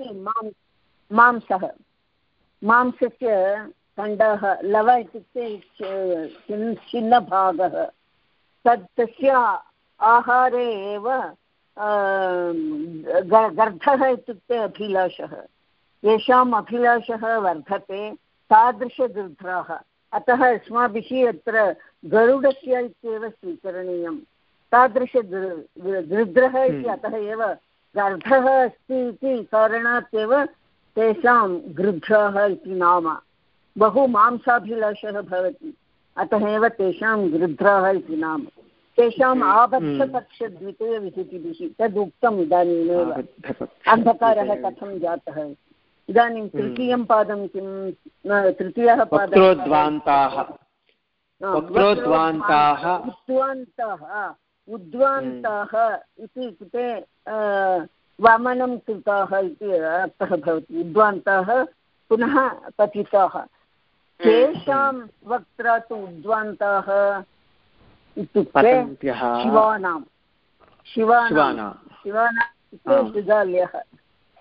अस्ति माँ मांसः। मांसस्य खण्डः लव इत्युक्ते छिन्नभागः तत् तस्य आहारे एव गर्धः इत्युक्ते अभिलाषः। येषाम् अभिलाषः वर्धते तादृशगृध्राः अतः अस्माभिः अत्र गरुडस्य इत्येव स्वीकरणीयं तादृश गृध्रः इति हम्म। अतः एव गर्धः अस्ति इति कारणात् एव तेषां गृध्राः इति नाम। बहु मांसाभिलाषः भवति अतः एव तेषां गृध्राः इति नाम। तेषाम्। आबद्धपक्षद्वितीयविहितिभिः तदुक्तम् इदानीमेव। अन्धकारः कथं जातः? इदानीं हम्म। तृतीयं पादं किं? तृतीयः पादोद्वान्ताः उद्वान्ताः। उद्वान्ताः। इति कृते वामनं कृताः इति अर्थः भवति उद्वान्ताः पुनः पतिताः। केषां वक्त्रा तु उद्वान्ताः इत्युक्ते शिवानां। शिवानां शिवानां। शृगाल्यः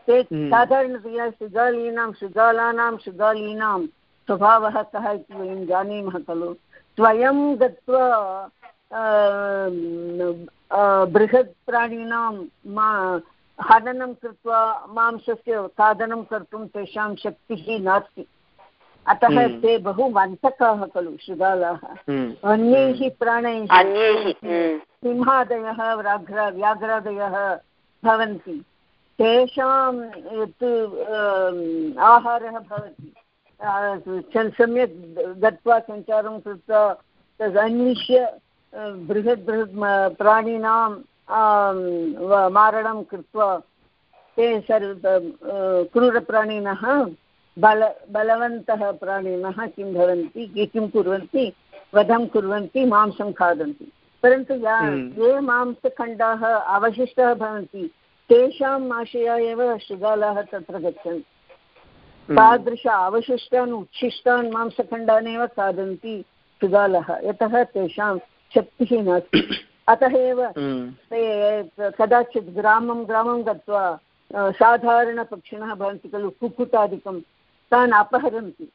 ते हम्म। साधारणतया शृगालीनां शृगालानां शृगालीनां स्वभावः कः इति वयं जानीमः खलु। स्वयं गत्वा बृहत् प्राणिनां मा हननं कृत्वा मांसस्य खादनं कर्तुं तेषां शक्तिः नास्ति अतः हम्म। ते बहु वन्तकाः खलु शृगालाः हम्म। अन्यैः हम्म। प्राणैः सिंहादयः व्याघ्र व्याघ्रादयः भवन्ति तेषां यत् आहारः भवति सम्यक् गत्वा सञ्चारं कृत्वा तद् अन्विष्य बृहत् बृहत् प्राणिनां मारणं कृत्वा ते सर्व क्रूरप्राणिनः बल बलवन्तः प्राणिनः किं भवन्ति किं कुर्वन्ति वधं कुर्वन्ति मांसं खादन्ति परन्तु या हम्म। ये मांसखण्डाः अवशिष्टाः भवन्ति तेषाम् आशया एव शृगालाः तत्र गच्छन्ति हम्म। तादृश अवशिष्टान् उच्छिष्टान् मांसखण्डान् एव खादन्ति शृगालः यतः तेषां शक्तिः नास्ति अतः एव हम्म। ते कदाचित् ग्रामं ग्रामं गत्वा साधारणपक्षिणः भवन्ति खलु कुक्कुटादिकं तान् अपहरन्ति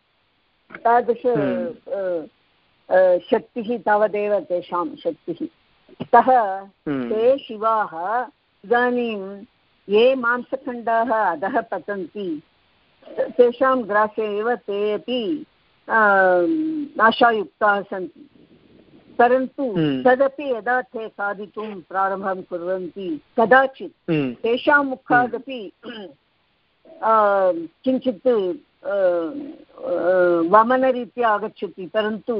तादृश हम्म। शक्तिः तावदेव तेषां शक्तिः अतः हम्म। ते शिवाः इदानीं ये मांसखण्डाः अधः पतन्ति तेषां ग्रासे एव ते अपि आशायुक्ताः सन्ति परन्तु हम्म। तदपि यदा ते खादितुं प्रारम्भं कुर्वन्ति कदाचित् तेषां मुखादपि किञ्चित् वमनरीत्या आगच्छति परन्तु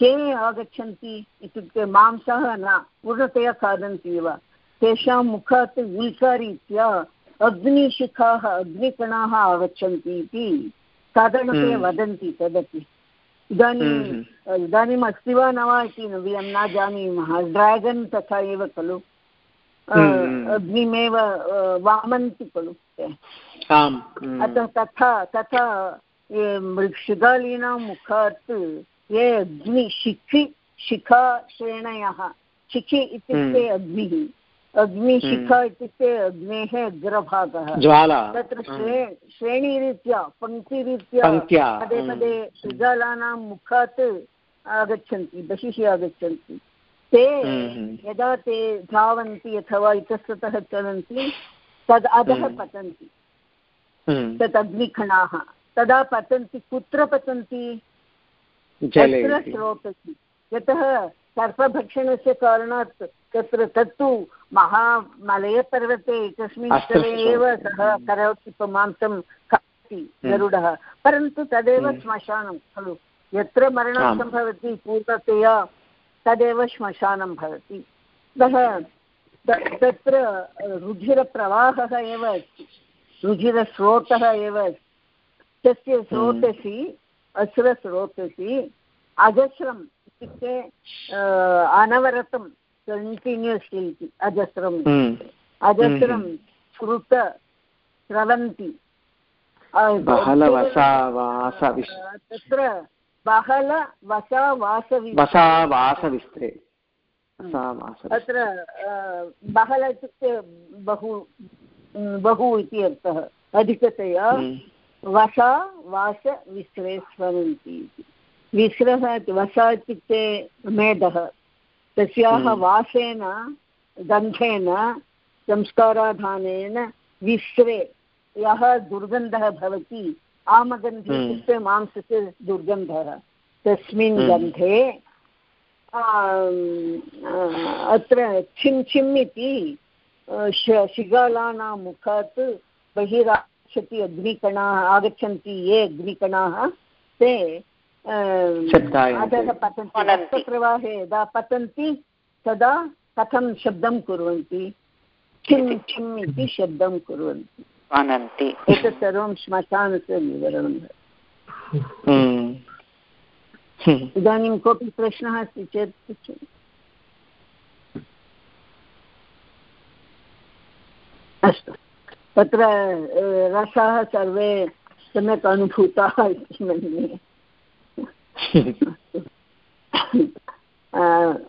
के आगच्छन्ति इत्युक्ते मांसः न पूर्णतया खादन्ति एव तेषां मुखात् उल्कारीत्या अग्निशिखाः अग्निकणाः आगच्छन्ति इति साधारणतया हम्म। वदन्ति तदपि इदानीं हम्म। इदानीम् अस्ति वा न वा इति वयं न जानीमः। ड्रागन् तथा एव खलु। हम्म। अग्निमेव वामन्ति खलु। अतः तथा तथा मृक्षुगालीनां मुखात् ये अग्नि शिखि शिखा श्रेणयः शिखि इत्युक्ते अग्निः। अग्निशिखा इत्युक्ते अग्नेः अग्रभागः। तत्र श्रे श्रेणीरीत्या पङ्क्तिरीत्या पदे पदे शृगालानां मुखात् आगच्छन्ति बहिः आगच्छन्ति। ते यदा ते धावन्ति अथवा इतस्ततः चलन्ति तद् अधः पतन्ति। हम्म। तत् अग्निखणाः। तदा पतन्ति कुत्र पतन्ति? तत्र स्रोतति यतः सर्पभक्षणस्य कारणात् तत्र तत्तु महामलयपर्वते एकस्मिन् स्थले एव सः करोति मांसं खादति हम्म। गरुडः। परन्तु तदेव हम्म। श्मशानं खलु। यत्र मरणं सम्भवति पूर्णतया तदेव श्मशानं भवति। अतः तत्र रुधिरप्रवाहः एव अस्ति। रुधिरस्रोतः एव तस्य हम्म। स्रोतसि असुरस्रोतसि अजस्रम् इत्युक्ते अनवरतं कण्टिन्यूस्लि इति अजस्रम् हम्म। अजस्रं हम्म। स्रुत स्रवन्ति। तत्र बहल वसावासविस्त्रे तत्र बहल इत्युक्ते बहु बहु इति अर्थः। अधिकतया वसा वास विस्रे स्वरन्ति इति। विस्रः वस इत्युक्ते मेधः तस्याः वासेन गन्धेन संस्काराधानेन विश्वे यः दुर्गन्धः भवति। आमगन्धे इत्युक्ते मांसस्य दुर्गन्धः। तस्मिन् गन्धे अत्र छिम् छिम् इति शिगालानां मुखात् बहिरागच्छति अग्निकणाः आगच्छन्ति ये अग्निकणाः ते अधः पतन्ति। रक्तप्रवाहे यदा पतन्ति तदा कथं शब्दं कुर्वन्ति? छिम् छिम् इति शब्दं कुर्वन्ति। एतत् सर्वं श्मशानस्य विवरणं इदानीं कोऽपि प्रश्नः अस्ति चेत् पृच्छतु। अस्तु। तत्र रसाः सर्वे सम्यक् अनुभूताः इति मन्ये।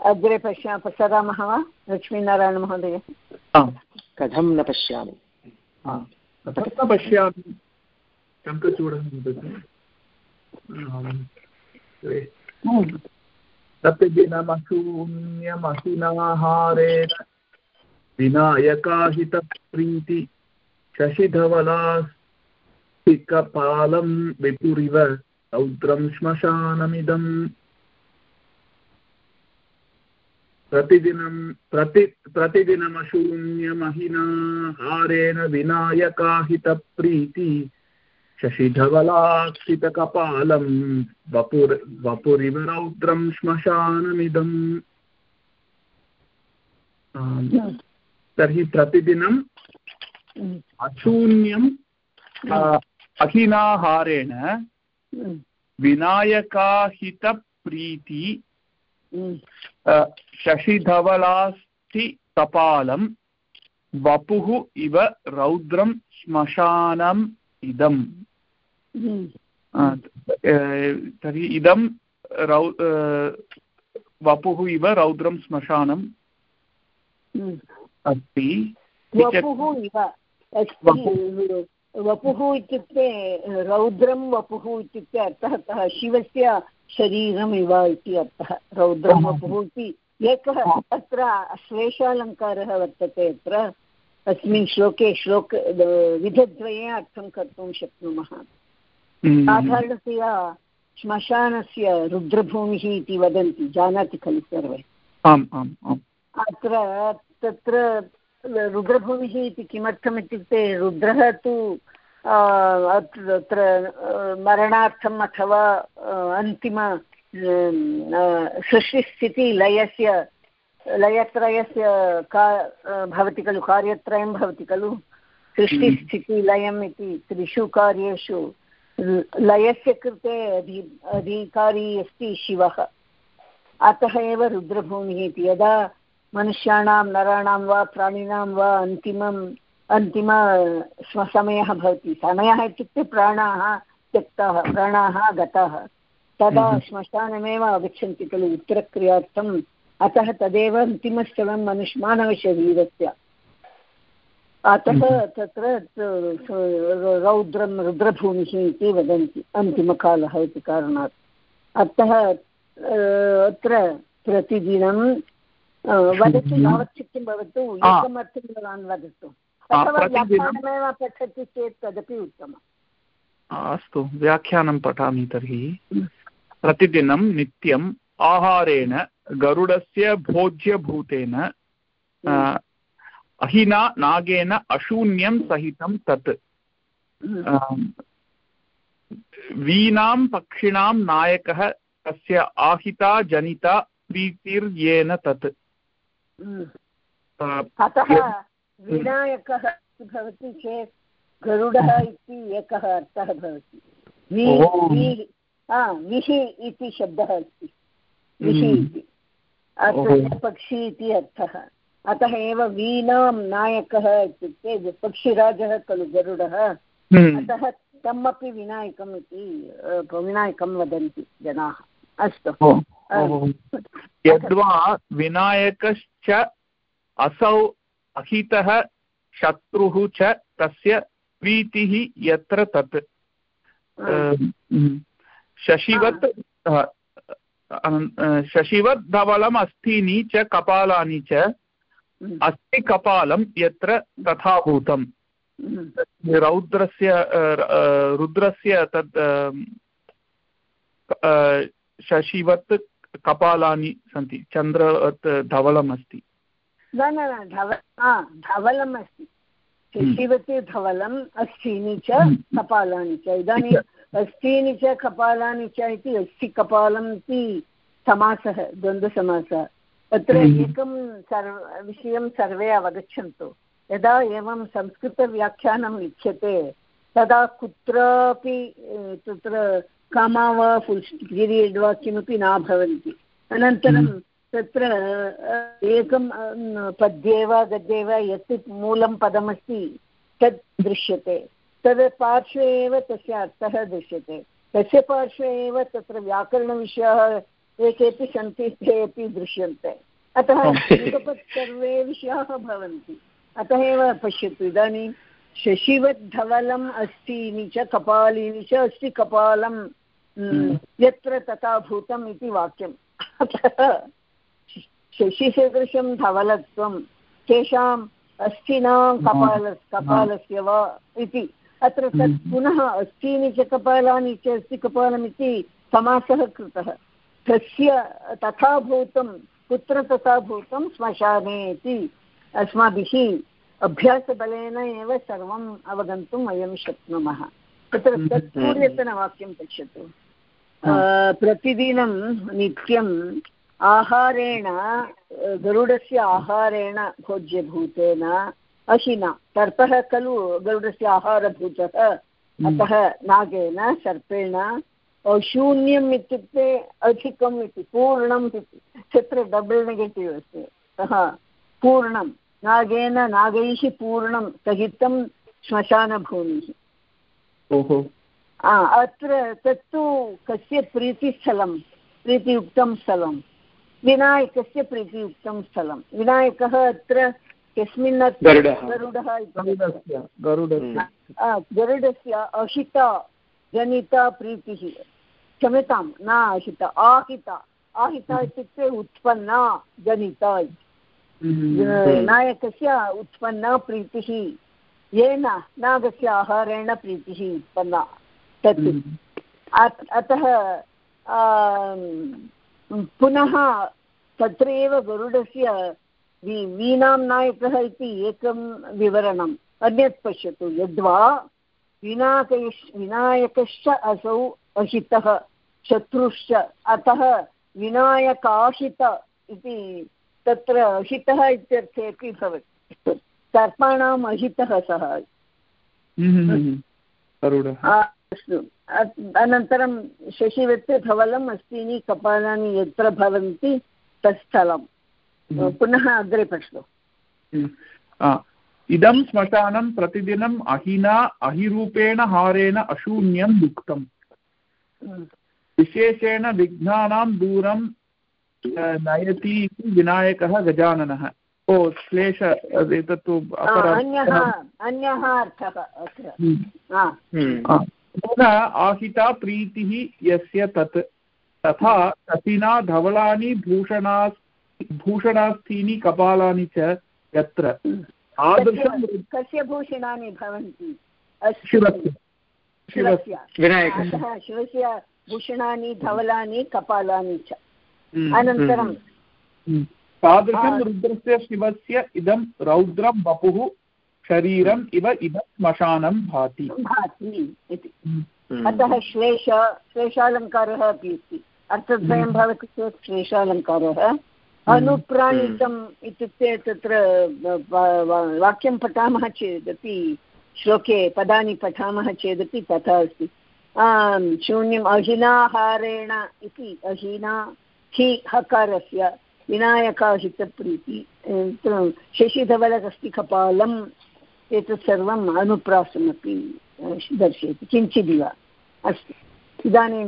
अग्रे पश्या पश्यामः वा? लक्ष्मीनारायणमहोदय कथं न पश्यामि? कथं न पश्यामि? टङ्कचूडं प्रतिदिनमशून्यमहिनाहारेण विनायकाहितप्रीति शशिधवलास्तिकपालं विपुरिव। रौद्रं श्मशानमिदम् प्रतिदिनं प्रति प्रतिदिनमशून्यमहिनाहारेण विनायकाहितप्रीति। शशिधवलाक्षितकपालं वपुर् वपुरिव रौद्रं श्मशानमिदम् तर्हि प्रतिदिनं अशून्यं अहिनाहारेण विनायकाहितप्रीति शशिधवलास्थि कपालं वपुः इव रौद्रं श्मशानम् इदम्। तर्हि इदं रौ वपुः इव रौद्रं श्मशानम् अस्ति। वपुः इव। वपुः इत्युक्ते रौद्रं वपुः इत्युक्ते अर्थः कः? शिवस्य शरीरम् इव इति अर्थः। रौद्रं वपुः इति एकः अत्र श्लेषालङ्कारः वर्तते अत्र। अस्मिन् श्लोके श्लोक विधद्वये अर्थं कर्तुं शक्नुमः। साधारणतया श्मशानस्य रुद्रभूमिः इति वदन्ति। जानाति खलु सर्वे। आम् आम् आम्। अत्र तत्र रुद्रभूमिः इति किमर्थम् इत्युक्ते रुद्रः तु तत्र मरणार्थम् अथवा अन्तिम सृष्टिस्थितिलयस्य लयत्रयस्य का भवति खलु कार्यत्रयं भवति खलु सृष्टिस्थितिलयम् इति त्रिषु कार्येषु लयस्य कृते अधि अधिकारी अस्ति शिवः अतः एव रुद्रभूमिः इति यदा मनुष्याणां नराणां वा प्राणिनां वा अन्तिमम् अन्तिम समयः भवति। समयः इत्युक्ते प्राणाः त्यक्ताः प्राणाः गताः। तदा श्मशानमेव आगच्छन्ति खलु उत्तरक्रियार्थम्। अतः तदेव अन्तिमस्थलं मनुष्य मानवशरीरस्य। अतः तत्र रौद्रं रुद्रभूमिः इति वदन्ति अन्तिमकालः इति कारणात्। अतः अत्र प्रतिदिनं वदतु यावत् शक्यं भवतु भवान् वदतु अथवा व्याख्यानमेव पठति चेत् तदपि उत्तमम् अस्तु व्याख्यानं पठामि तर्हि प्रतिदिनं नित्यम् आहारेण गरुडस्य भोज्यभूतेन अहिना नागेन अशून्यं सहितं तत् वीणां पक्षिणां नायकः तस्य आहिता जनिता प्रीतिर्येन तत् अतः विनायकः भवति चेत् गरुडः इति एकः अर्थः भवति। विः इति शब्दः अस्ति। विहि इति। अत्र पक्षी इति अर्थः। अतः एव वीणां नायकः इत्युक्ते पक्षिराजः खलु गरुडः। अतः तमपि विनायकम् इति विनायकं वदन्ति जनाः। अस्तु। यद्वा विनायकश्च असौ अहितः शत्रुः च तस्य प्रीतिः यत्र तत्। शशिवत् शशिवत् धवलम् अस्तीनि च कपालानि च अस्ति कपालं यत्र तथा भूतम् रौद्रस्य रुद्रस्य तद् शशिवत् कपालानि सन्ति चन्द्रवत् धवलम् अस्ति। न न न धव धवलम् अस्ति। शशिवती धवलम् अस्थीनि च कपालानि च। इदानीम् अस्थीनि च कपालानि च इति अस्थि कपालम् इति समासः द्वन्द्वसमासः। अत्र एकं सर्व विषयं सर्वे अवगच्छन्तु। यदा एवं संस्कृतव्याख्यानं लिख्यते तदा कुत्रापि तत्र कामा वा फुल् पीरियड् वा किमपि न भवन्ति। अनन्तरं तत्र एकं पद्ये वा गद्ये वा यत् मूलं पदमस्ति तत् दृश्यते। तद् पार्श्वे एव तस्य अर्थः दृश्यते। तस्य पार्श्वे एव तत्र व्याकरणविषयाः एकेपि सन्ति ते अपि दृश्यन्ते। अतः सर्वे विषयाः भवन्ति। अतः एव पश्यतु इदानीं शशिवत् धवलम् अस्तीनि च कपालीनि च अस्ति कपालं यत्र तथा भूतम् इति वाक्यम्। अतः शशिसदृशं धवलत्वं केषाम् अस्थिनां कपाल कपालस्य वा इति। अत्र तत् पुनः अस्तीनि च कपालानि च अस्ति कपालमिति समासः कृतः। तस्य तथा भूतं कुत्र तथा भूतं श्मशाने इति अस्माभिः अभ्यासबलेन एव सर्वम् अवगन्तुं वयं शक्नुमः। तत्र तत् पूर्वतनवाक्यं पश्यतु। प्रतिदिनं नित्यं आहारेण गरुडस्य आहारेण भोज्यभूतेन अशिना सर्पः खलु गरुडस्य आहारभूतः। अतः नागेन सर्पेण शून्यम् इत्युक्ते अधिकम् इति पूर्णम् इति। तत्र डबल् नेगेटिव् अस्ति। अतः पूर्णं नागेन नागैः पूर्णं सहितं श्मशानभूमिः। ओहो। अत्र तत्तु कस्य प्रीतिस्थलं प्रीतियुक्तं स्थलं विनायकस्य प्रीतियुक्तं स्थलं विनायकः अत्र कस्मिन् गरुडः। गरुडस्य अहिता जनिता प्रीतिः। क्षम्यतां न अहिता आहिता। आहिता इत्युक्ते उत्पन्ना जनिता विनायकस्य उत्पन्ना प्रीतिः। येन नागस्य आहारेण प्रीतिः उत्पन्ना। तत् अतः पुनः तत्र एव गरुडस्य वीणां नायकः इति एकं विवरणम् अन्यत् पश्यतु यद्वा विनाकैश् विनायकश्च असौ अहितः शत्रुश्च अतः विनायकाहित इति तत्र अहितः इत्यर्थे अपि भवति। सर्पाणाम् अहितः सः। हम्म, हम्म, हम्म। अस्तु अनन्तरं शशिवत् धवलम् अस्तीनि कपालानि यत्र भवन्ति तत्स्थलं हम्म। पुनः अग्रे पश्यतु। हम्म। इदं श्मशानं प्रतिदिनम् अहिना अहिरूपेण हारेण अशून्यं युक्तम् हम्म। विशेषेण विघ्नानां दूरं नयति इति विनायकः गजाननः। ओ श्लेष एतत्तु अन्यः अन्यः अर्थः अत्र। पुनः आहिता प्रीतिः यस्य तत्। तथा कसिना धवलानि भूषणा भूषणास्थीनि कपालानि च यत्र। तादृशं कस्य भूषणानि भवन्ति? शिवस्य। शिवस्य। शिवस्य भूषणानि धवलानि कपालानि च। हम्म, अनन्तरं हम्म। तादृशं रुद्रस्य शिवस्य इदं रौद्रं वपुः शरीरम् इव इदं श्मशानं भाति। भाति इति। हम्म। अतः श्लेष श्लेषालङ्कारः अपि अस्ति अर्थद्वयं हम्म। भवति चेत् श्लेषालङ्कारः। हम्म। अनुप्राणितम् इत्युक्ते तत्र वाक्यं पठामः चेदपि श्लोके पदानि पठामः चेदपि तथा अस्ति। शून्यम् अहिनाहारेण इति। अहिना हि हकारस्य विनायकाहितप्रीति। शशिधवलकस्ति कपालं एतत् सर्वम् अनुप्रासमपि दर्शयति किञ्चिदिव अस्तु। इदानीं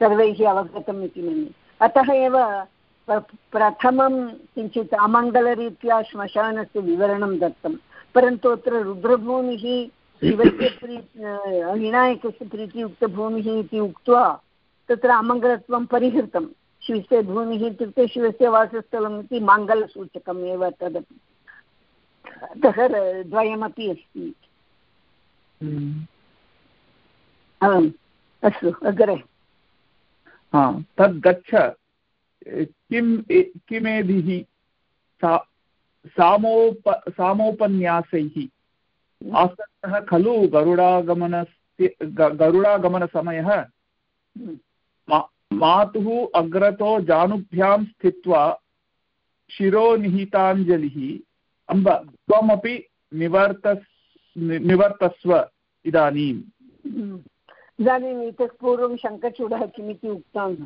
सर्वैः अवगतम् इति मन्ये। अतः एव प्रथमं किञ्चित् अमङ्गलरीत्या श्मशानस्य विवरणं दत्तं। परन्तु अत्र रुद्रभूमिः, शिवस्य प्री विनायकस्य प्रीतियुक्तभूमिः इति उक्त्वा, तत्र अमङ्गलत्वं परिहृतं। शिवस्य भूमिः इत्युक्ते शिवस्य वासस्थलम् इति माङ्गलसूचकम् एव तदपि। अतः द्वयमपि अस्ति। आम् अस्तु अग्रे। हा तद् गच्छ किं किमेभिः सा सामोप सामोपन्यासैः? आसक्तः खलु गरुडागमनस्य गरुडागमनसमयः? मातुः अग्रतो जानुभ्यां स्थित्वा शिरोनिहिताञ्जलिः अम्ब त्वमपि निवर्तस् निवर्तस्व इदानीम् इदानीम् इतः पूर्वं शङ्खचूडः किमिति उक्तवान्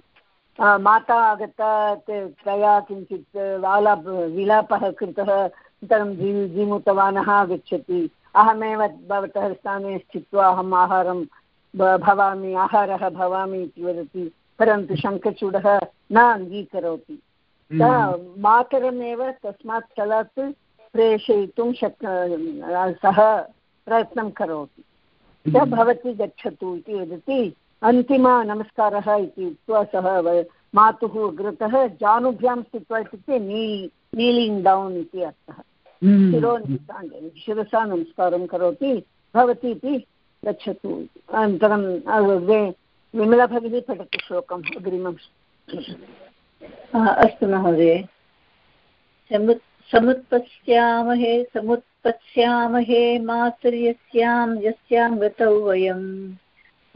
माता आगता तया किञ्चित् आलाप विलापः कृतः अनन्तरं जी जीमूतवानः आगच्छति। अहमेव भवतः स्थाने स्थित्वा अहम् आहारं भवामि आहारः भवामि इति वदति। परन्तु शङ्खचूडः न अङ्गीकरोति। मातरमेव तस्मात् स्थलात् प्रेषयितुं शक् सः प्रयत्नं करोति। स हम्म। भवती गच्छतु इति वदति अन्तिमनमस्कारः इति उक्त्वा सः मातुः अग्रतः जानुभ्यां स्थित्वा इत्युक्ते नील् नीलिङ्ग् डौन् इति अर्थः। हम्म। शिरो शिरसा नमस्कारं करोति भवती इति गच्छतु अनन्तरं अग्रे विमलभगिनी पठतु श्लोकम् अग्रिमम्। अस्तु महोदय। समुत्पत्स्यामहे समुत्पत्स्यामहे मातुर्यस्यां यस्यां गतौ वयं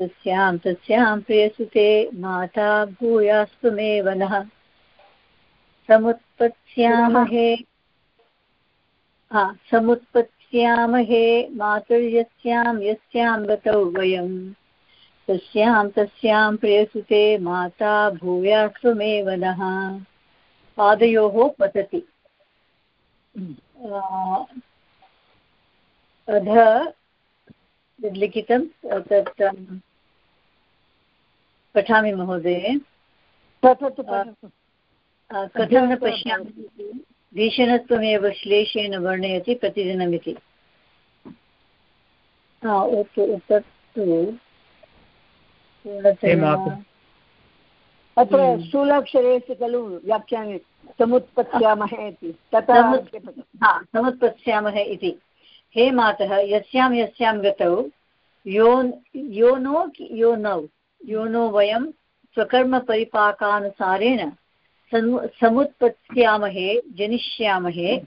तस्यां तस्यां प्रियसुते माता भूयास्तु मे वनः समुत्पत्स्यामहे समुत्पत्स्यामहे मातुर्यस्यां यस्यां गतौ वयं तस्यां तस्यां प्रियसुते माता भूयास्तु मे वनः पादयोः पतति। अध लिखितं तत् पठामि महोदय। कथं न पश्यामि भीषणत्वमेव श्लेषेण वर्णयति प्रतिदिनमिति। तत्तु अत्र स्थूलाक्षरे अस्ति खलु व्याख्याने समुत्पत्स्यामहे इति। तथा समुत्पत्स्यामहे इति। हे मातः यस्यां यस्यां गतौ यो योनो योनौ योनो वयं स्वकर्मपरिपाकानुसारेण समुत्पत्स्यामहे जनिष्यामहे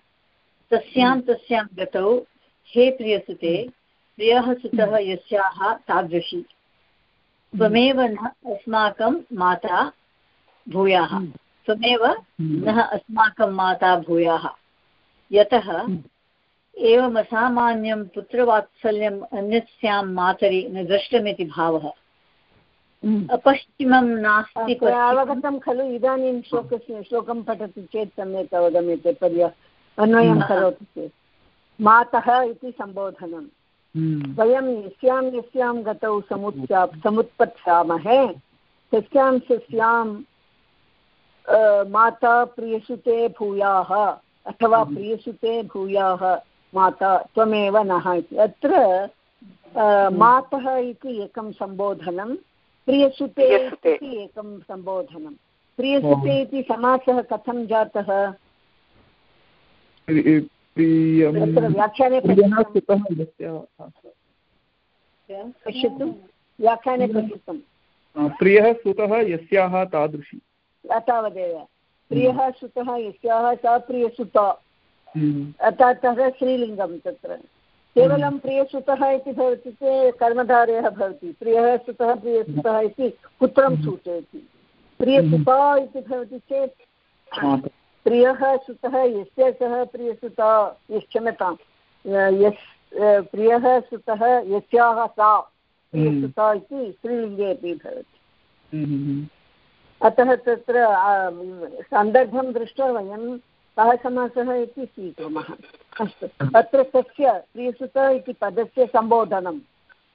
तस्यां तस्यां गतौ। हे प्रियसुते प्रियः सुतः यस्याः तादृशी। त्वमेव न अस्माकं माता भूयाः। हम्म। त्वमेव हम्म। नः अस्माकं माता भूयाः। यतः हम्म। एवमसामान्यं पुत्रवात्सल्यम् अन्यस्यां मातरि न दृष्टमिति भावः। अपश्चिमं नास्ति अवगतं खलु इदानीं श्लोकस्य श्लोकं पठति चेत् सम्यक् अवगम्यते पर्य अन्वयं करोति चेत्। मातः इति सम्बोधनं। हम्म। वयं यस्यां यस्यां गतौ समुत्या समुत्पत्स्यामहे तस्यां तस्यां माता प्रियसुते भूयाः अथवा हम्म। प्रियसुते भूयाः माता त्वमेव नः इति। अत्र हम्म। मातः इति एकं सम्बोधनं प्रियसुते इति एकं सम्बोधनं। प्रियसुते इति समासः कथं जातः? व्याख्याने पश्यतु। व्याख्याने पठितं प्रियः सुतः यस्याः तादृशी। तावदेव प्रियः सुतः यस्याः सा प्रियसुता। हम्म। अतः स्त्रीलिङ्गं तत्र। केवलं हम्म। प्रियसुतः इति भवति चेत् कर्मधारयः भवति। प्रियः सुतः प्रियसुतः इति पुत्रं हम्म। सूचयति। प्रियसुता इति भवति चेत् प्रियः सुतः यस्य सः प्रियसुता क्षम्यतां यस् प्रियः सुतः यस्याः सा प्रियसुता इति स्त्रीलिङ्गे अपि भवति। हम्म, हम्म, हम्म। अतः तत्र सन्दर्भं दृष्ट्वा वयं कः समासः इति स्वीकुर्मः। अस्तु। अत्र तस्य प्रियसुत इति पदस्य सम्बोधनं।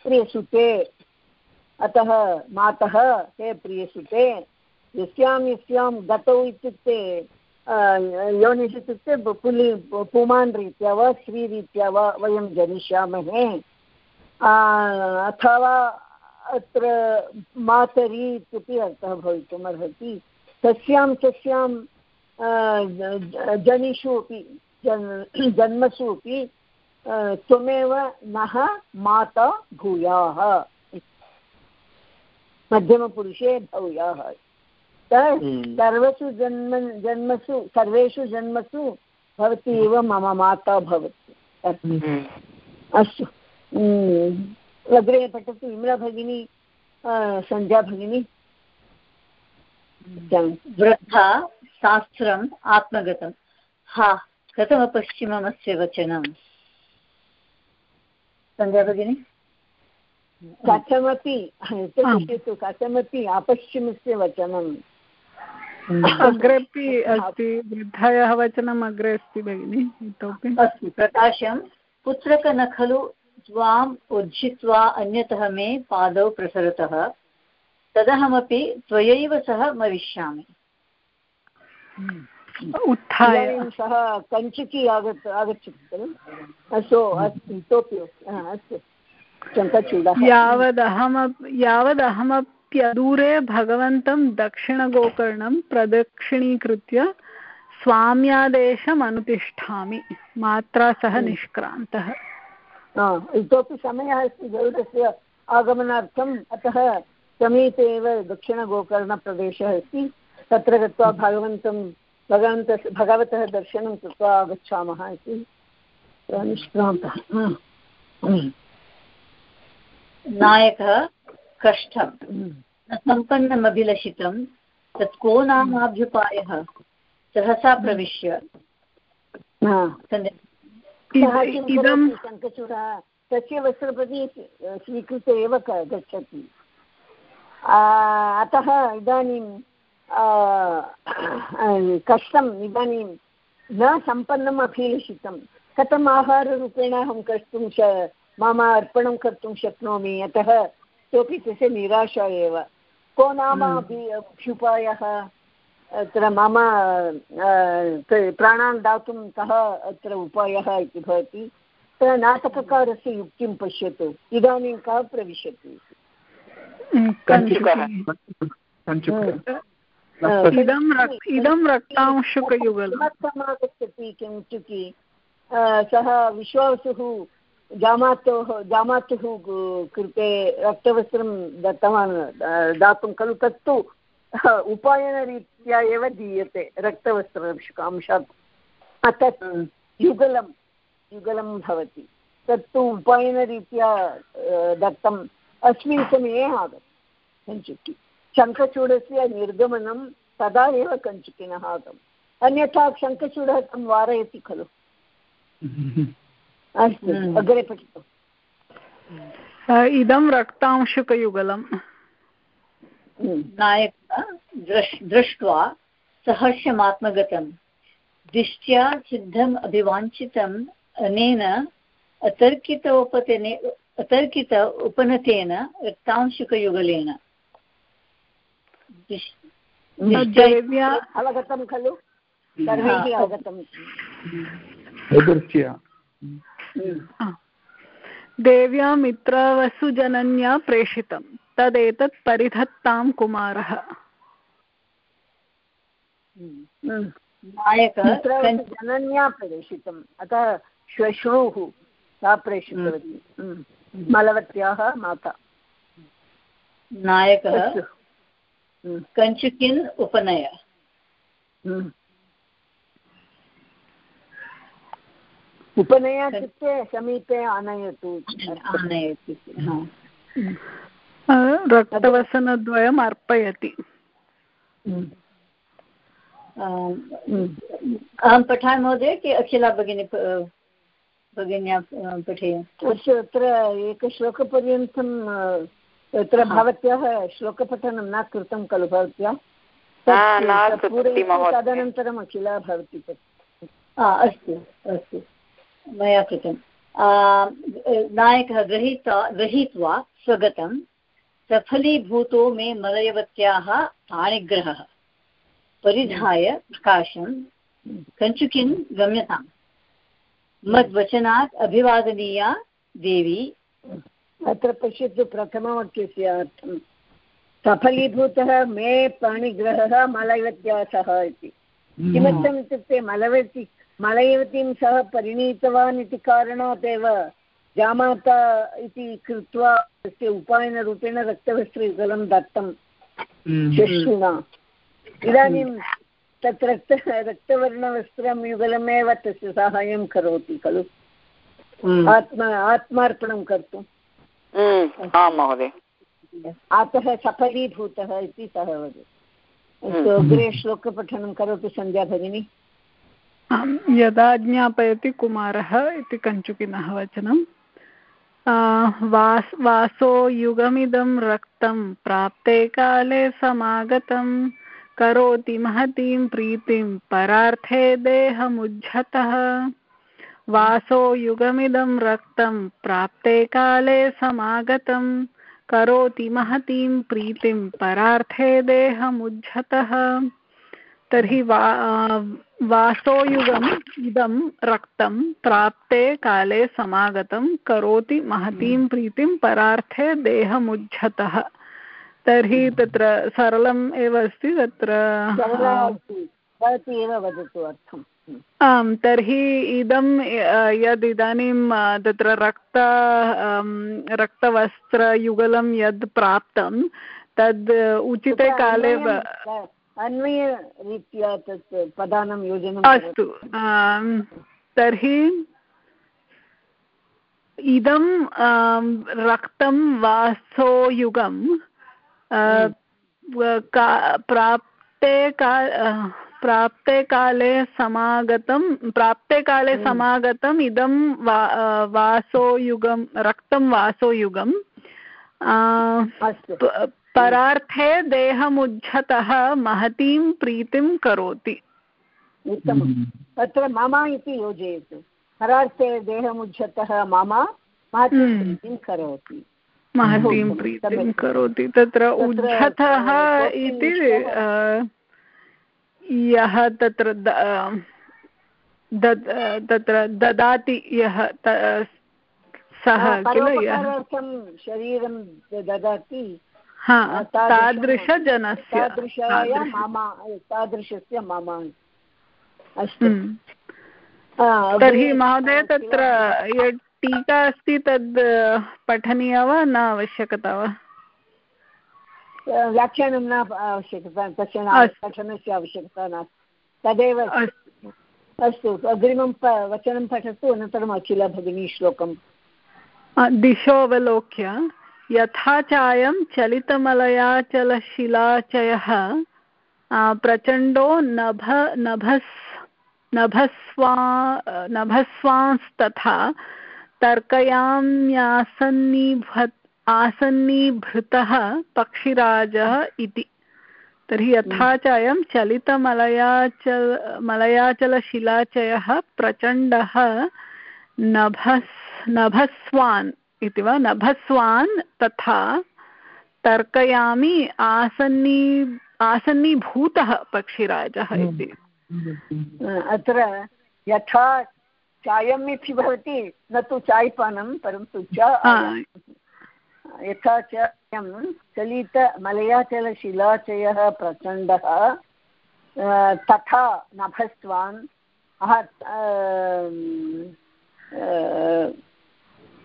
प्रियसुते, अतः मातः, हे प्रियसुते, यस्यां यस्यां गतौ इत्युक्ते योनिः इत्युक्ते पुलि पुमान् रीत्या वा, स्त्रीरीत्या वा वयं जनिष्यामहे। अथवा अत्र मातरि इत्यपि अर्थः भवितुम् अर्हति तस्यां तस्यां जनिषु अपि जन् जन्मसु अपि त्वमेव नः माता भूयाः मध्यमपुरुषे भूयाः हम्म। सर्वसु जन्म जन्मसु सर्वेषु जन्मसु भवती एव मम माता भवति हम्म। अस्तु हम्म। अग्रे पठतु विमला भगिनी सन्ध्या भगिनी। वृद्धा शास्त्रम् आत्मगतं हा कथमपश्चिममस्य वचनं सन्ध्या भगिनी? कथमपि पश्यतु कथमपि अपश्चिमस्य वचनम्। अग्रेपि अस्ति वृद्धायाः वचनम् अग्रे अस्ति भगिनि इतोपि। अस्तु प्रकाशं पुत्रक न खलु त्वाम् उज्झित्वा अन्यतः मे पादौ प्रसरतः। तदहमपि त्वयैव सह मरिष्यामि। उत्थाय। सः कञ्चुकी आगत् आगच्छति खलु? अस्तु अस्तु इतोपि अस्तु। चम्पचूडः यावदहम यावदहमप्यदूरे भगवन्तं दक्षिणगोकर्णं प्रदक्षिणीकृत्य स्वाम्यादेशम् अनुतिष्ठामि मात्रा सह हम्म। निष्क्रान्तः। इतोपि समयः अस्ति गरुडस्य आगमनार्थम्। अतः समीपे एव दक्षिणगोकर्णप्रदेशः अस्ति। तत्र गत्वा भगवन्तं भगवन्तः भगवतः दर्शनं कृत्वा आगच्छामः इति निष्क्रान्तः नायकः कष्टं न सम्पन्नमभिलषितं तत् को नामाभ्युपायः? सहसा प्रविश्य। इदं शङ्खचूडः? तस्य वस्त्रप्रति स्वीकृत्य एव गच्छति। अतः इदानीं कष्टम् इदानीं न सम्पन्नम् अभिलषितं कथम् आहाररूपेण अहं कर्तुं मम अर्पणं कर्तुं शक्नोमि? अतः इतोपि तस्य निराशा एव। को नाम हम्म। अपि अभ्युपायः? अत्र मम प्राणान् दातुं कः अत्र उपायः इति भवति। तत्र नाटककारस्य युक्तिं पश्यतु। इदानीं कः प्रविशति? इदं इदं रक्तांशुकयुगलं। किमर्थमागच्छति किञ्चित् सः विश्वासुः जामातोः जामातुः कृते रक्तवस्त्रं दत्तवान् दातुं खलु। तत्तु उपायनरीत्या एव दीयते रक्तवस्त्रांशात् तत् युगलं युगलं भवति। तत्तु उपायनरीत्या दत्तम्। अस्मिन् समये आगतं कञ्चुकि शङ्खचूडस्य निर्गमनं तदा एव कञ्चुकिनः आगतम्। अन्यथा शङ्खचूडः तं वारयति खलु। अस्तु हम्म। अग्रे पठतु। इदं रक्तांशुकयुगलम्। हम्म। नायकः द्रष् दृष्ट्वा सहर्षमात्मगतं दिष्ट्या सिद्धम् अभिवाञ्छितम् अनेन अतर्कित उपतने अतर्कित उपनतेन रक्तांशुकयुगलेन। अवगतं खलु? सर्वैः अवगतम्। देव्या मित्रवसुजनन्या प्रेषितं तदेतत् परिधत्तां कुमारः। जनन्या प्रेषितम्। अतः श्वश्रूः सा प्रेषितवती। मलवत्याः माता। नायकः कञ्चुकिन् उपनय। उपनय इत्युक्ते समीपे आनयतु। आनयतु रक्तवसनद्वयम् अर्पयति अहं पठामि महोदय कि अखिला भगिनी भगिन्या पठेय अस्तु अत्र एकश्लोकपर्यन्तं तत्र भवत्याः श्लोकपठनं न कृतं खलु भवत्या तदनन्तरम् अखिला भवति तत् अस्तु अस्तु मया कृतं नायकः गृहीत्वा गृहीत्वा स्वगतं सफलीभूतो मे मलयवत्याः पाणिग्रहः। परिधाय प्रकाशं कञ्चुकिं गम्यताम्। मद्वचनात् अभिवादनीया देवी। अत्र पश्यतु प्रथमवाक्यस्य अर्थं। सफलीभूतः मे पाणिग्रहः मलयवत्या सह इति किमर्थम् इत्युक्ते मलवती मलयवतीं सः परिणीतवान् इति कारणात् एव जामाता इति कृत्वा तस्य उपायनरूपेण रक्तवस्त्रयुगलं दत्तं चक्षुणा इदानीं तत् रक्त रक्तवर्णवस्त्रं युगलमेव तस्य साहाय्यं करोति खलु। आत्मा आत्मार्पणं कर्तुम् आं महोदय। अतः सफलीभूतः इति सः वदति। अस्तु अग्रे श्लोकपठनं करोतु सन्ध्या भगिनी। यदा ज्ञापयति कुमारः इति कञ्चुकिनः वचनं। वास् युगमिदं रक्तं, प्राप्ते काले समागतं, करोति महतीं प्रीतिं, परार्थे देहमुज्झतः। वासो युगमिदं रक्तं, प्राप्ते काले समागतं, करोति महतीं प्रीतिं, परार्थे देहमुज्झतः। तर्हि वा वासोयुगम् इदं रक्तं प्राप्ते काले समागतं करोति महतीं प्रीतिं परार्थे देहमुज्झतः। तर्हि तत्र सरलम् एव अस्ति तत्र अर्थम् आम् तर्हि इदं यद् इदानीं तत्र रक्त रक्तवस्त्रयुगलं यद् प्राप्तं तद् उचिते काले अन्वयरीत्या तत् पदानां योजनम् अस्तु। तर्हि इदं रक्तं वासोयुगं प्राप्ते का प्राप्ते काले समागतं प्राप्ते काले समागतम् इदं वा वासोयुगं रक्तं वासोयुगं। परार्थे देहमुज्झतः महतीं प्रीतिं करोति। उत्तमम्। अत्र मम इति योजयतु। परार्थे देहमुज्झतः मम महतीं प्रीतिं करोति। महतीं प्रीतिं करोति। तत्र उज्झतः इति यः तत्र तत्र ददाति यः सः किल शरीरं ददाति। तादृशजनस्य. तादृशाय मम तादृशस्य मम अस्तु। तर्हि महोदय तत्र यत् टीका अस्ति तद् पठनीया वा न आवश्यकता वा? व्याख्यानं न आवश्यकता तस्य पठनस्य आवश्यकता नास्ति। तदेव अस्तु। अग्रिमं वचनं पठतु अनन्तरम् अखिला भगिनी श्लोकं दिशोऽवलोक्य यथा चायं चलितमलयाचलशिलाचयः प्रचण्डो नभ नभस् नभस्वा नभस्वांस्तथा तर्कयाम्यासन्नीभत् आसन्नीभृतः पक्षिराजः इति। तर्हि यथा च अयं चलितमलयाचल मलयाचलशिलाचयः प्रचण्डः नभस् नभस्वान्। इति वा नभस्वान् तथा तर्कयामि आसन्नी आसन्नीभूतः पक्षिराजः इति। अत्र यथा चायम् इति भवति न तु चायपानं परन्तु च यथा च अयं चलितमलयाचलशिलाचयः प्रचण्डः तथा नभस्वान्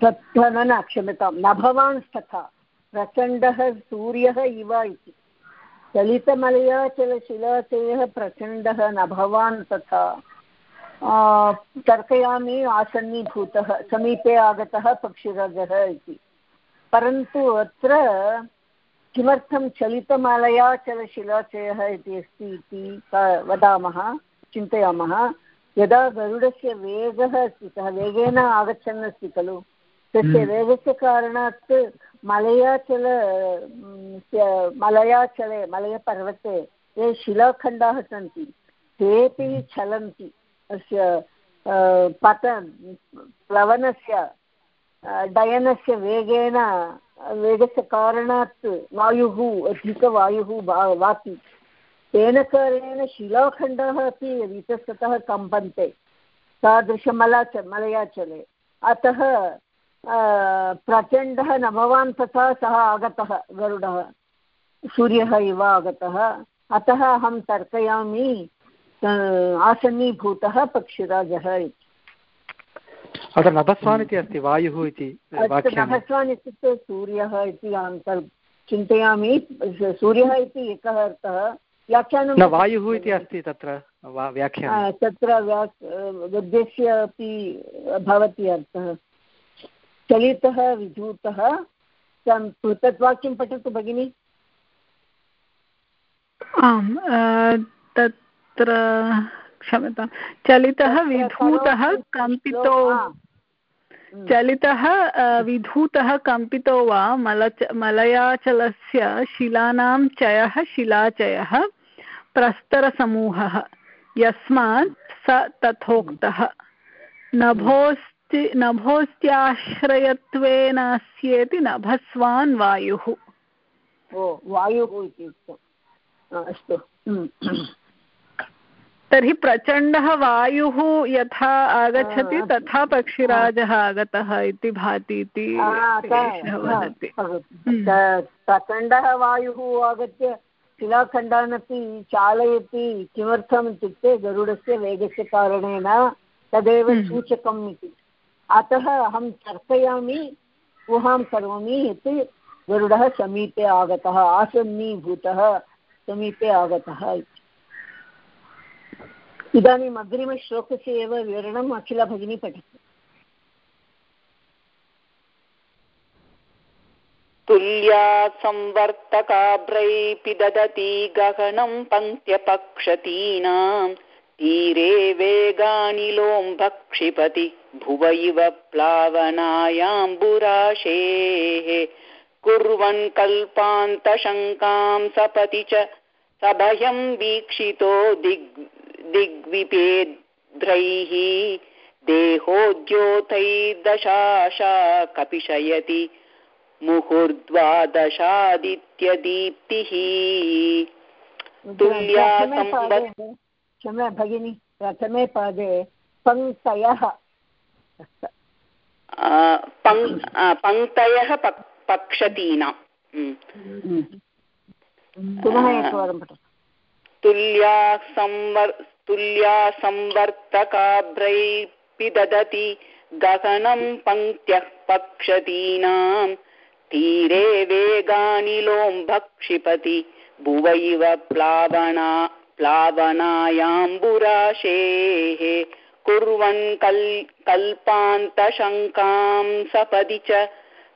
तत् न क्षम्यतां नभवांस्तथा प्रचण्डः सूर्यः इव इति। चलितमलयाचलशिलाचयः प्रचण्डः नभवान् तथा। तर्कयामि आसन्नीभूतः, समीपे आगतः पक्षिराजः इति। परन्तु अत्र किमर्थं चलितमालयाचलशिलाचयः इति अस्ति इति वदामः, चिन्तयामः। यदा गरुडस्य वेगः अस्ति, सः वेगेन आगच्छन् अस्ति खलु? तस्य वेगस्य कारणात् मलयाचल मलयाचले मलयपर्वते ये शिलाखण्डाः सन्ति तेपि चलन्ति। अस्य पत प्लवनस्य डयनस्य वेगेन वेगस्य कारणात् वायुः अधिकवायुः वाति। तेन कारणेन शिलाखण्डाः अपि इतस्ततः कम्पन्ते। तादृशमलाच मलयाचले। अतः प्रचण्डः न भवान् तथा सः आगतः गरुडः। सूर्यः इव आगतः। अतः अहं तर्कयामि आसन्नीभूतः पक्षिराजः इति। अत्र नभस्वान् इति अस्ति वायुः इति नभस्वान् इत्युक्ते सूर्यः इति अहं चिन्तयामि। सूर्यः इति एकः अर्थः। व्याख्यानं न वायुः इति अस्ति तत्र व्याख्यानं। तत्र व्या गद्यस्य अपि भवति अर्थः। चलितः विधूतः तत् वाक्यं पठतु भगिनि। आम् तत्र क्षम्यतां। चलितः विधूतः कम्पितो चलितः विधूतः कम्पितो वा मलच मलयाचलस्य शिलानां चयः शिलाचयः प्रस्तरसमूहः यस्मात् स तथोक्तः। नभोस्ति नभोस्त्याश्रयत्वेनास्येति नभस्वान् वायुः। ओ वायुः इति उक्तम् अस्तु। तर्हि प्रचण्डः वायुः यथा आगच्छति तथा पक्षिराजः आगतः इति भाति इति वदति। प्रचण्डः वायुः आगत्य शिलाखण्डान् अपि चालयति किमर्थम् इत्युक्ते गरुडस्य वेगस्य कारणेन तदेव हम्म। सूचकम् इति। अतः अहं तर्कयामि ऊहां करोमि यत् गरुडः समीपे आगतः आसन्नीभूतः समीपे आगतः इति। इदानीम् अग्रिमश्लोकस्य एव विवरणम् अखिला भगिनी पठति। तुल्या संवर्तकाभ्रैपि ददति गहनं पङ्क्त्यपक्षतीनां, तीरे वेगानिलोम्भक्षिपति भुव इव प्लावनायाम्बुराशेः कुर्वन् कल्पान्तशङ्कां सपति च सभयं वीक्षितो दिग् दिग्विपेद्रैः देहोद्योतैर्दशाशा कपिशयति मुहुर्द्वादशादित्यदीप्तिः तुल्या क्षम्या, भगिनि, प्रथमे पादे, पङ्क्तयः पङ्क्तयः पक्षतीनां. पुनः एकवारं पठतु. तुल्या संवर् तुल्या संवर्तकाभ्रैपि ददति गहनं पङ्क्त्यः पक्षतीनां. तीरे वेगानिलोम्भक्षिपति भुवैव प्लावना प्लावनायाम्बुराशेः कुर्वन् कल्, कल्पान्तशङ्कां सपदि च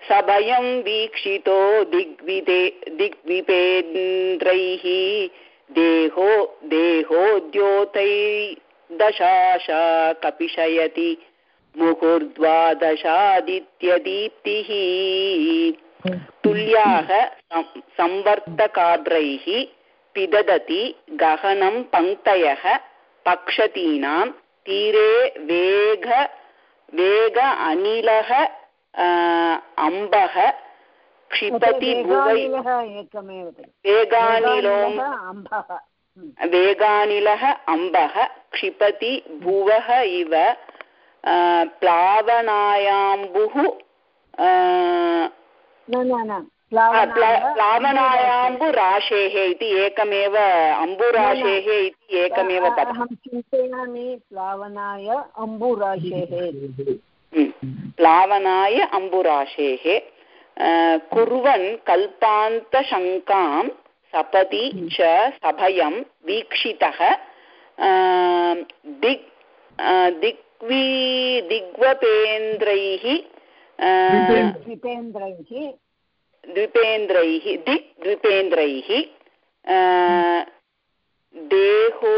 सभयं वीक्षितो दिग्विदे, दिग्विपेन्द्रैः देहो देहोद्योतैर्दशाशा कपिशयति मुहुर्द्वादशादित्यदीप्तिः तुल्याः संवर्तकाभ्रैः पिददति गहनं पङ्क्तयः पक्षतीनां तीरे वेग वेग अनिलः अम्बः क्षिपति वेगानिलोम् वेगानिलः अम्बः। क्षिपति भुवः इव प्लावनायाम्बुः प्लावनायाम्बुराशेः इति एकमेव अम्बुराशेः इति एकमेव अहं चिन्तयामि प्लावनाय अम्बुराशेः प्लावनाय अम्बुराशेः कुर्वन् कल्पान्तशङ्कां सपदि च सभयं वीक्षितः दिग् दिग्वि दिग्वपेन्द्रैः द्विपेन्द्रैः दिक् द्विपेन्द्रैः देहो,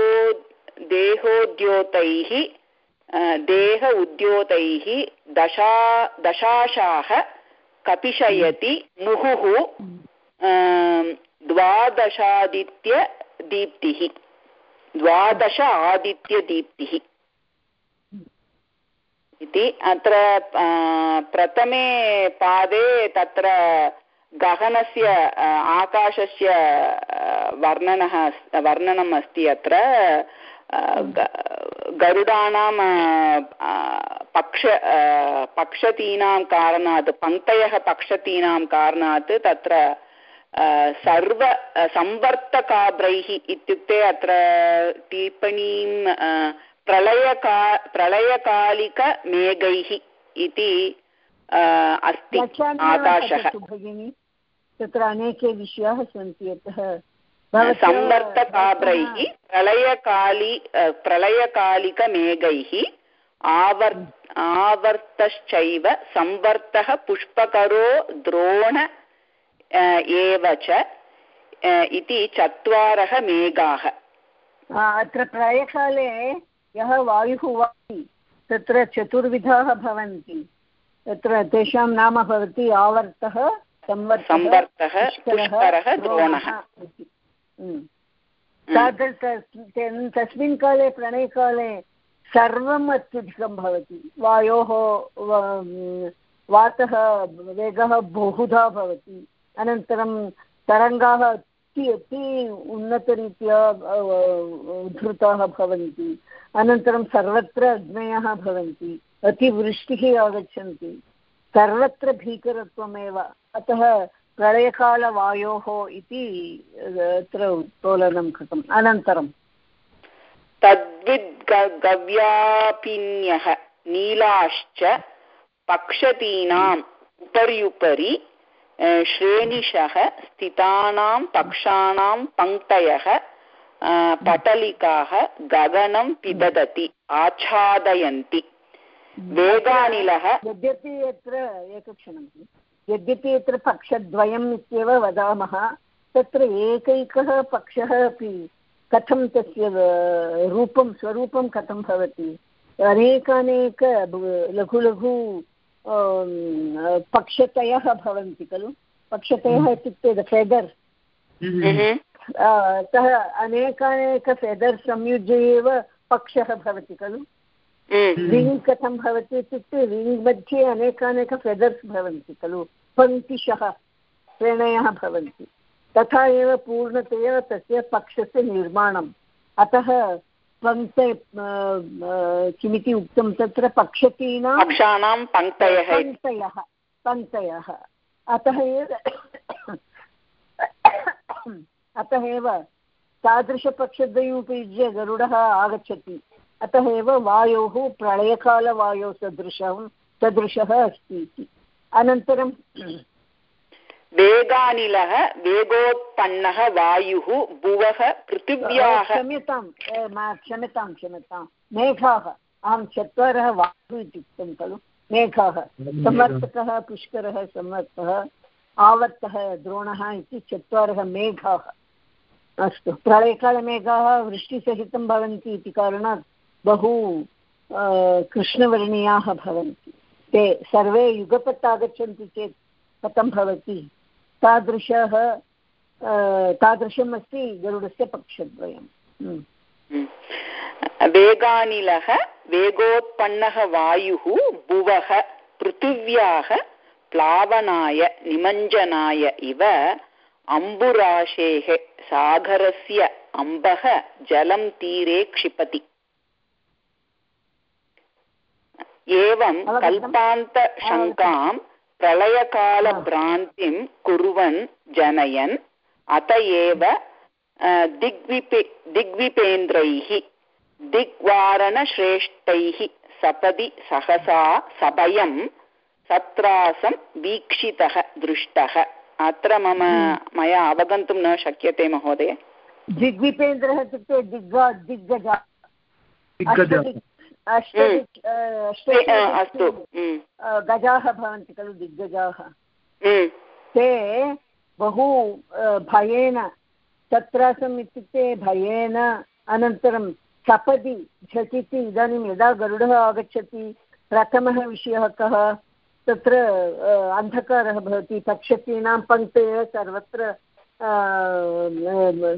देहोद्योतैः देह उद्योतैः, दशा, दशाशाः कपिशयति मुहुः द्वादशादित्यदीप्तिः द्वादश आदित्यदीप्तिः इति अत्र प्रथमे पादे तत्र गहनस्य आकाशस्य वर्णनः वर्णनम् अस्ति अत्र गरुडानां पक्ष पक्षतीनां कारणात् पङ्क्तयः पक्षतीनां कारणात् तत्र सर्व संवर्तकाब्रैः इत्युक्ते अत्र टिप्पणीं प्रलयका प्रलयकालिकमेघैः इति अस्ति आकाशः। तत्र अनेके विषयाः सन्ति यतः। संवर्तकाब्रैः प्रलयकालि प्रलयकालिकमेघैः आवर् आवर्तश्चैव संवर्तः पुष्पकरो द्रोण एव च इति चत्वारः मेघाः। अत्र प्रलयकाले यः वायुः वाति तत्र चतुर्विधाः भवन्ति। तत्र तेषां नाम भवति आवर्तः संवर्तः पुष्करः द्रोणः। तस्मिन् काले प्रणयकाले सर्वम् अत्यधिकं भवति। वायोः वातः वेगः बहुधा भवति। अनन्तरं तरङ्गाः अति अति उन्नतरीत्या उद्धृताः भवन्ति। अनन्तरं सर्वत्र अग्नयः भवन्ति। अतिवृष्टिः आगच्छन्ति। सर्वत्र भीकरत्वमेव। अतः प्रलयकालवायोः इति अत्र उत्तोलनं कृतम्। अनन्तरं। तद्विद् गव्यापिन्यः नीलाश्च पक्षतीनाम् उपर्युपरि श्रेणिशः स्थितानां पक्षाणां पङ्क्तयः पटलिकाः गगनं पिदधति आच्छादयन्ति। वेगानिलः यद्यपि अत्र एकक्षणं यद्यपि अत्र पक्षद्वयम् इत्येव वदामः तत्र एकैकः पक्षः अपि कथं तस्य रूपं स्वरूपं कथं भवति? अनेकानेक लघु लघु पक्षतयः भवन्ति खलु? पक्षतयः हम्म। इत्युक्ते द फेदर्। सः अनेकानेक फेदर् संयुज्य एव पक्षः भवति खलु? हम्म। कथं भवति इत्युक्ते रिङ्ग् मध्ये अनेकानेक फेदर्स् भवन्ति खलु? पङ्क्तिशः श्रेणयः भवन्ति। तथा एव पूर्णतया तस्य पक्षस्य निर्माणम्। अतः पङ्क्त किमिति उक्तं तत्र? पक्षतीनां पक्षाणां पङ्क्तयः पङ्क्तयः पङ्क्तयः। अतः एव अतः एव तादृशपक्षद्वयोपयुज्य गरुडः आगच्छति। अतः एव वायोः प्रलयकालवायोः सदृशं सदृशः अस्ति इति। अनन्तरं वेगानिलः वेगोत्पन्नः वायुः भुवः पृथिव्याः। क्षम्यतां क्षम्यतां क्षम्यतां मेघाः अहं चत्वारः वायुः इत्युक्तं खलु। मेघाः। संवर्तकः पुष्करः संवर्तः आवर्तः द्रोणः इति चत्वारः मेघाः। अस्तु प्रलयकालमेघाः वृष्टिसहितं भवन्ति इति कारणात् बहु कृष्णवर्णीयाः भवन्ति ते सर्वे युगपत् आगच्छन्ति चेत् कथं भवति तादृशः तादृशम् अस्ति गरुडस्य पक्षद्वयम् हम्म। हम्म। वेगानिलः, वेगोत्पन्नः वायुः, भुवः पृथिव्याः, प्लावनाय निमञ्जनाय इव अम्बुराशेः सागरस्य अम्बः जलं तीरे क्षिपति एवं कल्पान्तशङ्कां प्रलयकालभ्रान्तिं कुर्वन् जनयन्। अत एव दिग्विपे दिग्विपेन्द्रैः दिग्वारणश्रेष्ठैः सपदि सहसा सभयं सत्रासं वीक्षितः दृष्टः। अत्र मम हम्म। मया अवगन्तुं न शक्यते महोदय। दिग्विपेन्द्रः इत्युक्ते दिग्गा दिग्गजा। अस्तु। गजाः भवन्ति खलु दिग्गजाः। ते बहु भयेन तत्रासम् इत्युक्ते भयेन अनन्तरं सपदि झटिति इदानीं यदा गरुडः आगच्छति प्रथमः विषयः कः तत्र अन्धकारः भवति पक्षतीनां पङ्क्ते सर्वत्र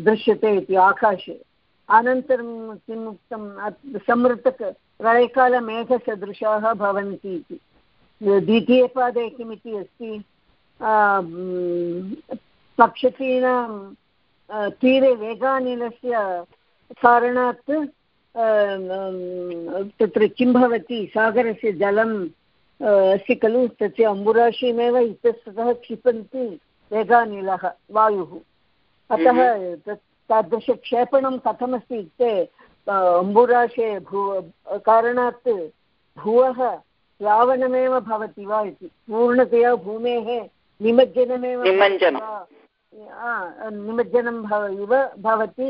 दृश्यते इति आकाशे। अनन्तरं किम् उक्तं संवृतक प्रलयकालमेघसदृशाः भवन्ति इति। द्वितीयपादे किमिति अस्ति पक्षतीनां तीरे वेगानिलस्य कारणात् तत्र किं भवति सागरस्य जलं अस्ति खलु तस्य अम्बुराशीमेव इतस्ततः क्षिपन्ति वेगानिलः वायुः। अतः तत् तादृशक्षेपणं कथमस्ति इत्युक्ते अम्बुराशे भू कारणात् भुवः प्लावनमेव भवति वा इति। पूर्णतया भूमेः निमज्जनमेव निमज्जनं भव इव भवति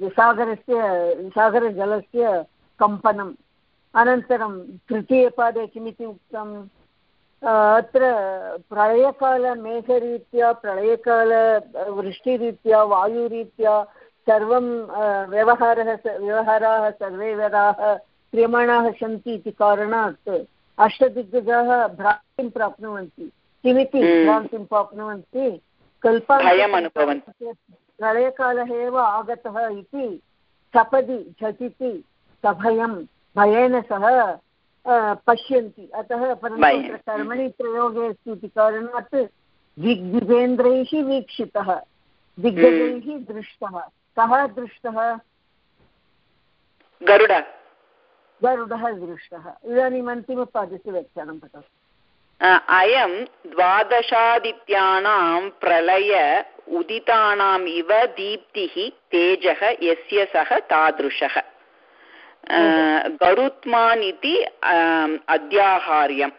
सागरस्य सागरजलस्य कम्पनम्। अनन्तरं तृतीयपादे किमिति उक्तम्? अत्र प्रलयकालमेघरीत्या प्रलयकाल वृष्टिरीत्या वायुरीत्या सर्वं व्यवहारः व्यवहाराः सर्वे व्यवहाराः क्रियमाणाः सन्ति इति कारणात् अष्टदिग्गजाः भ्रान्तिं प्राप्नुवन्ति। किमिति हम्म। भ्रान्तिं प्राप्नुवन्ति? कल्पान्तः प्रलयकालः एव आगतः इति सपदि झटिति सभयं भयेन सह पश्यन्ति। अतः परन्तु कर्मणि प्रयोगे अस्ति इति कारणात् दिग्दिगेन्द्रैः वीक्षितः दिग्गजैः दृष्टः। कः दृष्टः? गरुड। गरुडः दृष्टः। इदानीम् अन्तिमपादस्य व्याख्यानं पठतु। अयं द्वादशादित्यानां प्रलय उदितानाम् इव दीप्तिः तेजः यस्य सः तादृशः। गरुत्मान् इति अद्याहार्यम्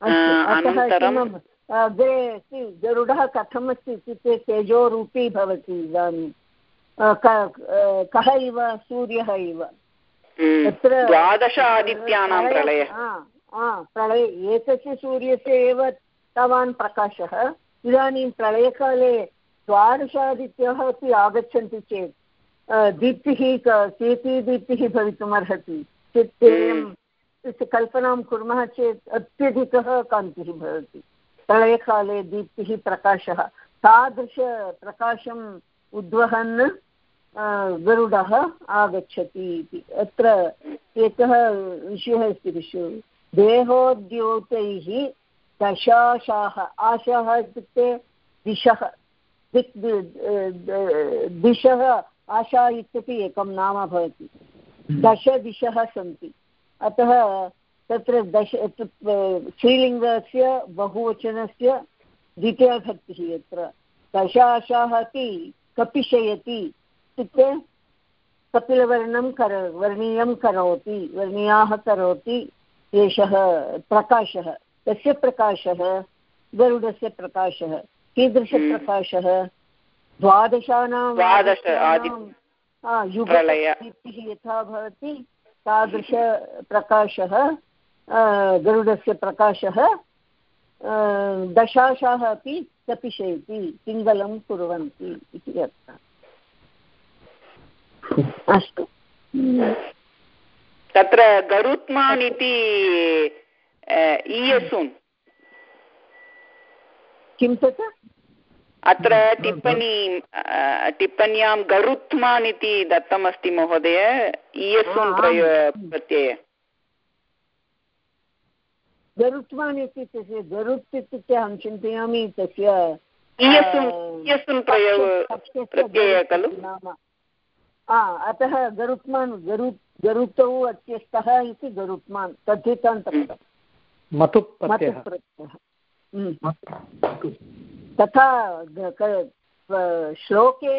अनन्तरं अग्रे अस्ति गरुडः कथमस्ति इत्युक्ते तेजोरूपी भवति इदानीं। कः इव? सूर्यः इव। हम्म। तत्र द्वादश आदित्यानां प्रलयः प्रलय। एकस्य सूर्यस्य एव तावान् प्रकाशः। इदानीं प्रलयकाले द्वादशादित्याः अपि आगच्छन्ति चेत् दीप्तिः केपि दीप्तिः भवितुम् अर्हति चेत् हम्म। कल्पनां कुर्मः चेत् अत्यधिकः कान्तिः भवति। प्रलयकाले दीप्तिः प्रकाशः तादृशप्रकाशम् उद्वहन् गरुडः आगच्छति इति अत्र एकः विषयः अस्ति ऋषु देहोद्योतैः दशाशाः आशाः इत्युक्ते दिशः दिक् दिशः आशा इत्यपि एकं नाम भवति। दशदिशः सन्ति अतः तत्र दश स्त्रीलिङ्गस्य बहुवचनस्य द्वितीयभक्तिः यत्र दशाशाः अपि कपिशयति इत्युक्ते कपिलवर्णं कर वर्णीयं करोति वर्णीयाः करोति एषः प्रकाशः कस्य प्रकाशः गरुडस्य प्रकाशः कीदृशप्रकाशः? द्वादशानां युगदीप्तिः यथा भवति तादृशप्रकाशः गरुडस्य प्रकाशः दशाशाः अपि कपिशयति पिङ्गलं कुर्वन्ति इति अर्थः। अस्तु। तत्र गरुत्मान् इति ईयसुन्। किं तत् अत्र टिप्पणी टिप्पण्यां गरुत्मान् इति दत्तमस्ति महोदय ईयसुन् प्रत्यय। गरुत्मान् इति तस्य गरुत् इत्युक्ते अहं चिन्तयामि तस्य खलु? अतः गरुत्मान् गरु गरुतौ अत्यस्तः इति गरुत्मान् तद्धितान्तपदम् हम्म। तथा श्लोके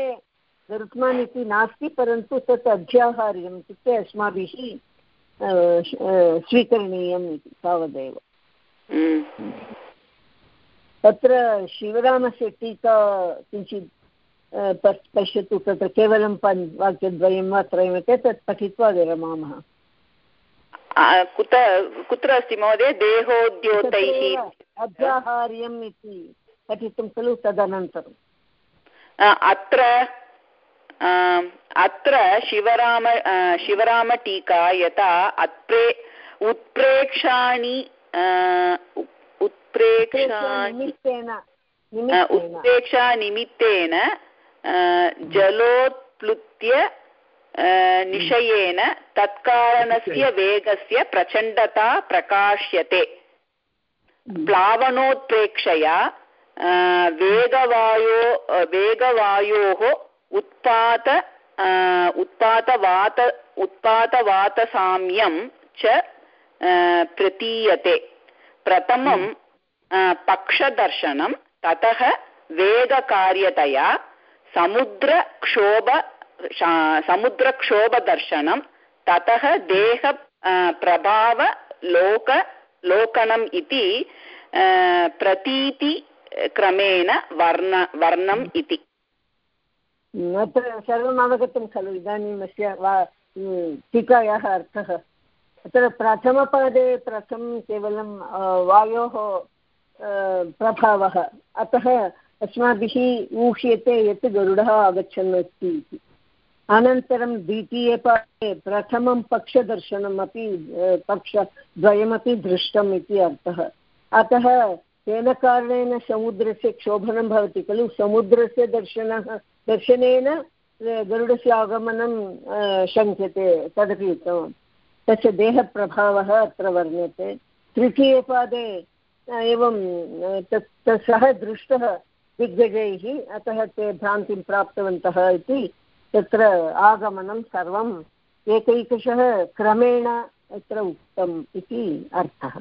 गरुत्मान् इति नास्ति परन्तु तत् अध्याहार्यम् इत्युक्ते अस्माभिः स्वीकरणीयम् इति तावदेव। हम्म। तत्र शिवरामस्य टीका किञ्चित् पश्यतु तत्र केवलं पन् वाक्यद्वयं वा त्रयम् तत् पठित्वा विरमामः। कुत्र कुत्र अस्ति महोदय? देहोद्योतैः। अध्याहार्यम् इति पठितुं खलु तदनन्तरम्। अत्र अत्र शिवराम शिवरामटीका यथा अत्रे उत्प्रेक्षाणि उत्प्रेक्षाणि उत्प्रेक्षानिमित्तेन जलोत्प्लुत्य निशयेन तत्कारणस्य वेगस्य प्रचण्डता प्रकाश्यते। प्लावनोत्प्रेक्षया वेगवायो वेगवायोः उत्पात उत्पातवात उत्पातवातसाम्यं च प्रतीयते। प्रथमं पक्षदर्शनं ततः वेगकार्यतया समुद्रक्षोभ समुद्रक्षोभदर्शनं ततः देह प्रभावलोक लोकनम् इति प्रतीतिक्रमेण वर्ण वर्णम् इति। अत्र सर्वम् अवगतं खलु इदानीम् अस्य वा टीकायाः अर्थः। अत्र प्रथमपादे प्रथमं केवलं वायोः प्रभावः। अतः अस्माभिः ऊह्यते यत् गरुडः आगच्छन् अस्ति इति। अनन्तरं द्वितीये पाठे प्रथमं पक्षदर्शनम् अपि पक्षद्वयमपि दृष्टम् इति अर्थः। अतः तेन कारणेन समुद्रस्य क्षोभनं भवति, खलु? समुद्रस्य दर्शनः, दर्शनेन गरुडस्य आगमनं शङ्क्यते, तदपि उत्तमं तस्य देहप्रभावः अत्र वर्ण्यते। तृतीयपादे एवं तत् सः दृष्टः दिग्गजैः, अतः ते भ्रान्तिं प्राप्तवन्तः इति, तत्र आगमनं सर्वम् एकैकशः क्रमेण अत्र उक्तम् इति अर्थः।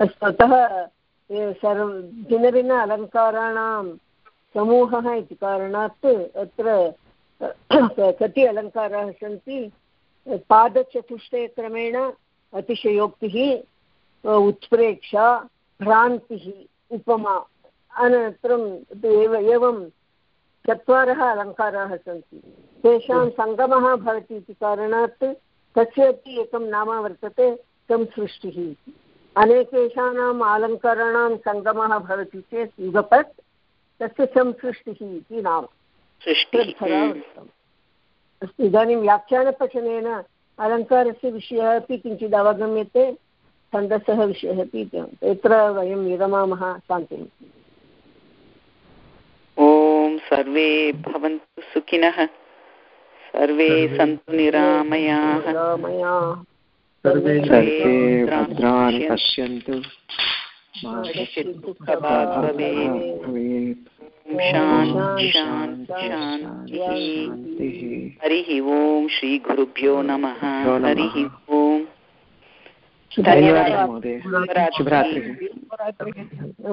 अस्तु, अतः सर्व भिन्नभिन्न अलङ्काराणां समूहः इति कारणात् अत्र कति अलङ्काराः सन्ति पादचतुष्टयक्रमेण अतिशयोक्तिः उत्प्रेक्षा भ्रान्तिः उपमा अनन्तरम् एवं चत्वारः अलङ्काराः सन्ति। तेषां सङ्गमः भवति इति कारणात् तस्य अपि एकं नाम वर्तते तं सृष्टिः इति। अनेकेषाणाम् अलङ्काराणां सङ्गमः भवति चेत् युगपत् तस्य संसृष्टिः इति नाम। अस्तु इदानीं व्याख्यानपठनेन अलङ्कारस्य विषयः अपि किञ्चित् अवगम्यते छन्दसः विषयः अपि यत्र वयं विरमामः शान्तिम् ॐ सर्वे भवन्तु सुखिनः। सर्वे सन्तु निरामयाः। सर्वे भद्राणि पश्यन्तु। हरिः ॐ श्रीगुरुभ्यो नमः। हरिः ॐ धन्यवादः महोदय। शुभरात्रिः।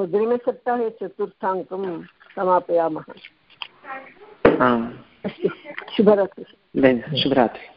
अग्रिमसप्ताहे चतुर्थाङ्कं समापयामः। आम्। शुभरात्रिः। शुभरात्रिः।